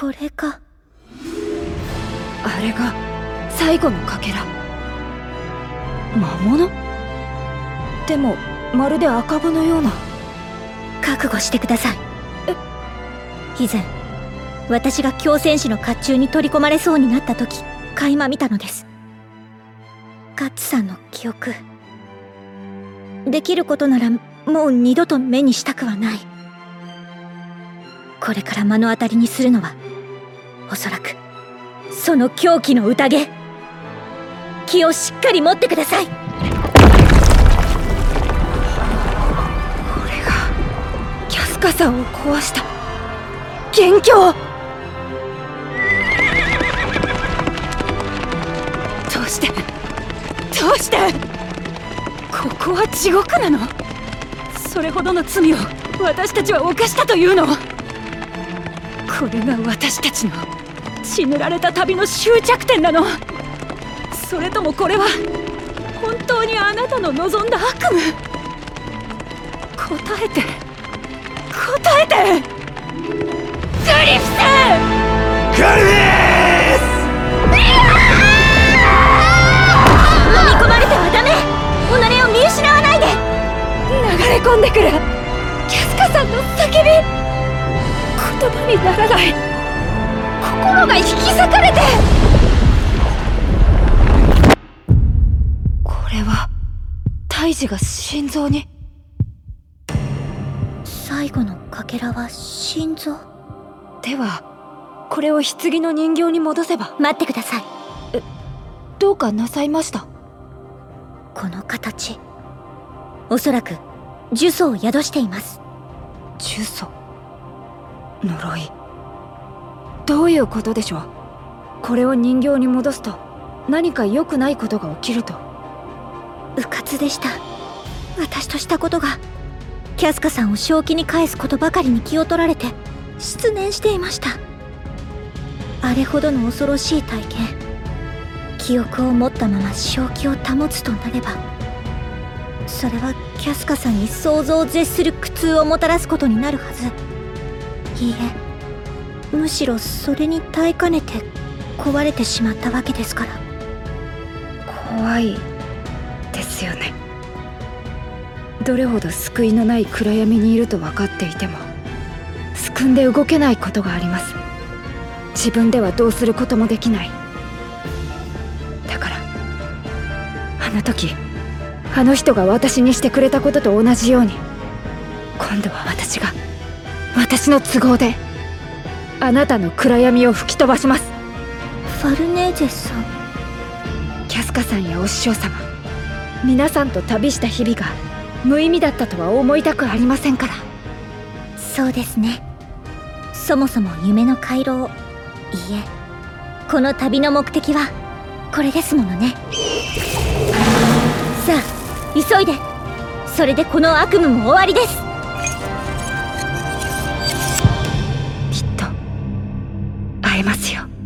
これがあれが最後のかけら。魔物？でもまるで赤子のような。覚悟してください。以前私が狂戦士の甲冑に取り込まれそうになった時垣間見たのです。ガッツさんの記憶。できることならもう二度と目にしたくはない。これから目の当たりにするのはおそらくその狂気の宴。気をしっかり持ってください。これがキャスカさんを壊した元凶。どうしてどうしてここは地獄なの？それほどの罪を私たちは犯したというの？これが私たちの血塗られた旅の終着点なの。それともこれは本当にあなたの望んだ悪夢？答えて答えて！グリフス！カルデス！飲み込まれてはダメ。己を見失わないで。流れ込んでくる。キャスカさんの叫び。言葉にならない心が引き裂かれて。これは胎児が心臓に。最後のかけらは心臓？ではこれを棺の人形に戻せば。待ってください。どうかなさいました？この形。おそらく呪詛を宿しています。呪詛？呪い？どういうことでしょう?これを人形に戻すと何か良くないことが起きると。迂闊でした。私としたことがキャスカさんを正気に返すことばかりに気を取られて失念していました。あれほどの恐ろしい体験記憶を持ったまま正気を保つとなればそれはキャスカさんに想像を絶する苦痛をもたらすことになるはず。いいえ。むしろそれに耐えかねて壊れてしまったわけですから。怖いですよね。どれほど救いのない暗闇にいると分かっていてもすくんで動けないことがあります。自分ではどうすることもできない。だからあの時あの人が私にしてくれたことと同じように今度は私が私の都合であなたの暗闇を吹き飛ばします。ファルネーゼさん。キャスカさんやお師匠様。皆さんと旅した日々が無意味だったとは思いたくありませんから。そうですね。そもそも夢の回廊。いいえ。この旅の目的はこれですものね。さあ急いで。それでこの悪夢も終わりです違ますよ。